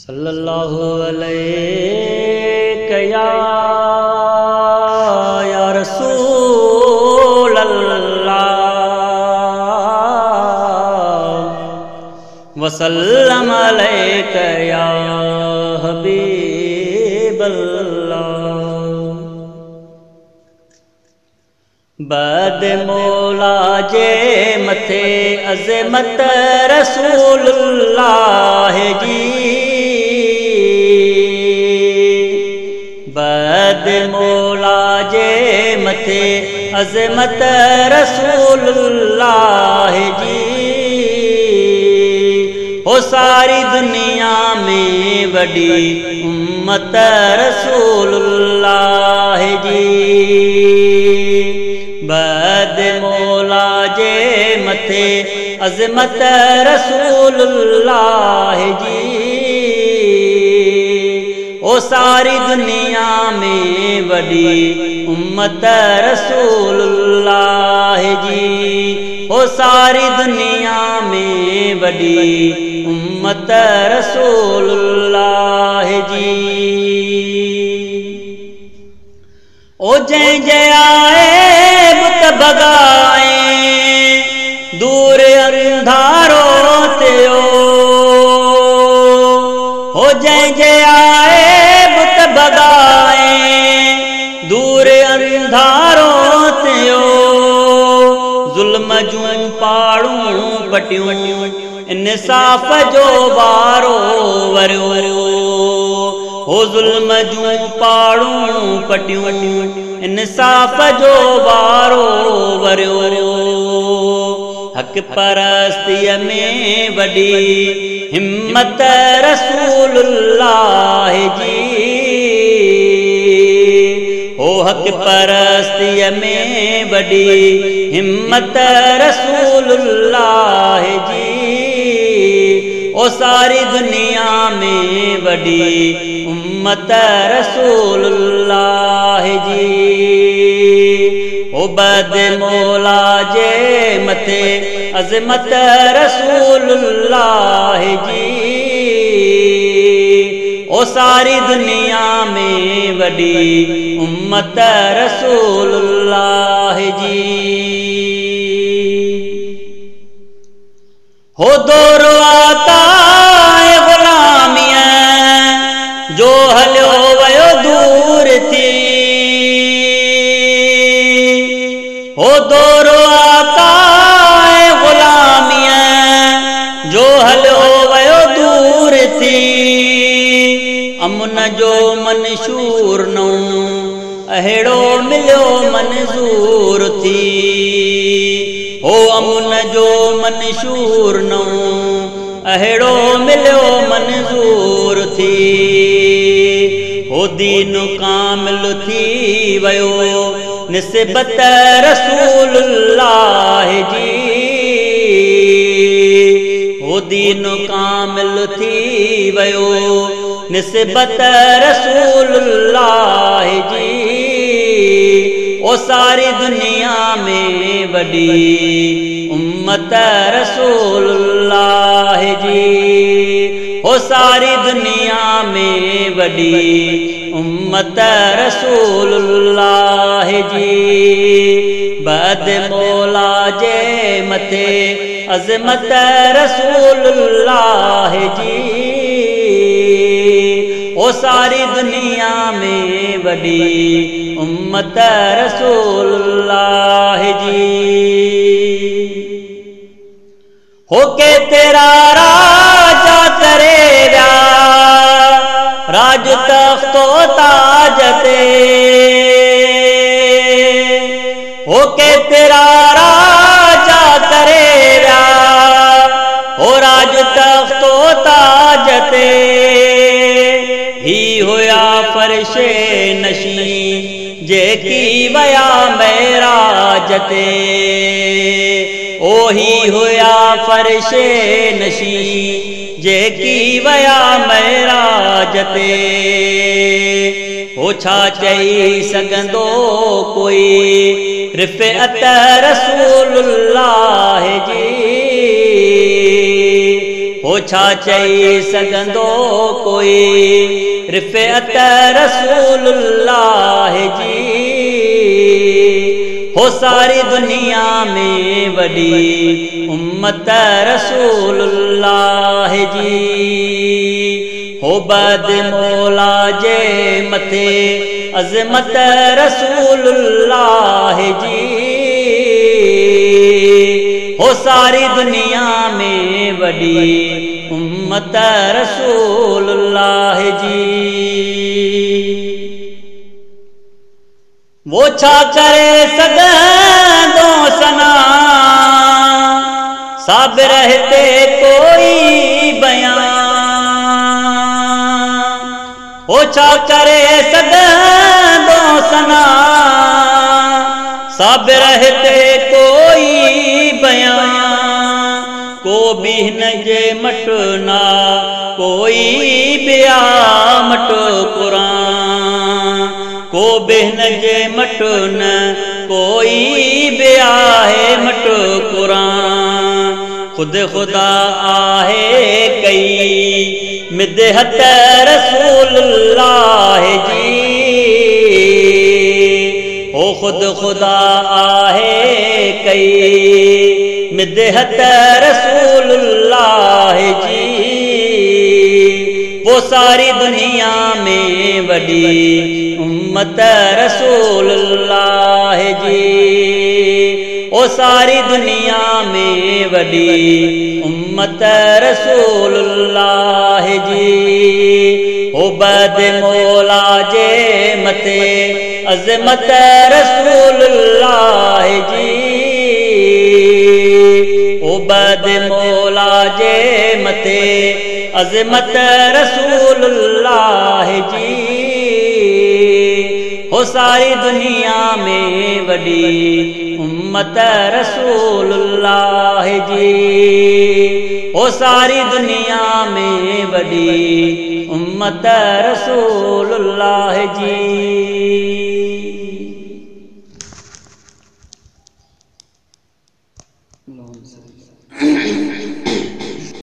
صلی اللہ علیہ یا یا رسول اللہ وسلم علیک یا حبیب اللہ بد مولا جے متھے عظمت رسول اللہ جی بد مولا جے متھے عظمت رسول اللہ جی۔ ہو ساری دنیا میں وڈی امت رسول اللہ جی۔ بد مولا جے متھے عظمت رسول اللہ جی۔ او ساری دنیا میں وڈی امت رسول اللہ جی۔ او ساری دنیا میں وڈی امت رسول اللہ جی۔ او جے جے آئے بت بگائے دور اندھاروں تے او۔ جے جے آئے بت بگائے دور اندھاروں تے او ظلم جوں پاڑوں پٹیوں انصاف جو بارو ورو ہو ظلم جوں پاڑوں پٹیوں انصاف جو بارو ورو حق پرستی میں وڈی ہمت حق پرستی میں وڈی ہمت رسول اللہ جی۔ او ساری دنیا میں وڈی امت رسول اللہ جی۔ او بد مولا جے متے عظمت رسول اللہ جی۔ او ساری دنیا میں وڈی امت رسول اللہ جی۔ ہو دور آتا امن جو منشور نو اہڑو ملو منظور تھی ہو امن جو منشور نو اہڑو ملو منظور تھی ہو دین کامل تھی ویو نسبت رسول اللہ جی دین کامل تھی ویو۔ نسبت رسول اللہ جی۔ او ساری دنیا میں وڈی امت رسول اللہ جی۔ او ساری دنیا میں وڈی امت رسول اللہ جی۔ بد مولا جے متے۔ عظمت رسول اللہ جی۔ او ساری دنیا میں وڈی امت رسول اللہ جی۔ ہو کے تیرا راجا کرے گا، راج تخت و تاج تے ہو کے تیرا راجا نشی جے کی ویا میرا جتے۔ اوہی ہویا فرش نشی جے کی ویا میرا جتے۔ ہو چھا چئی سگندو کوئی، رفعت رسول اللہ جی۔ ہو چھا چئی سگندو کوئی رفعت رسول اللہ جی ہو ساری دنیا میں وڈی امت رسول اللہ جی۔ ہو بد مولا جے متے عظمت رسول اللہ جی۔ ہو ساری دنیا میں وڈی امت رسول اللہ جی۔ وہ چھا کرے دو سنا سب رہتے کوئی بیان۔ وہ چھا کرے دو سنا سب رہتے کوئی کو بھی مٹنا کوئی بیا مٹ قرآن کو بہن جے مٹن کوئی بیا ہے مٹ قرآن خود خدا آہے کئی مدحت رسول اللہ جی او خود خدا آہے کئی مدحت رسول وہ ساری دنیا میں وڈی امت رسول اللہ جی۔ وہ ساری دنیا میں وڈی امت رسول اللہ جی۔ او بد مولا جے متے عظمت رسول اللہ جی۔ او بد مولا جے متے عظمت رسول اللہ جی۔ ہو ساری دنیا میں وڈی امت رسول اللہ جی۔ ہو ساری دنیا میں وڈی امت رسول اللہ جی۔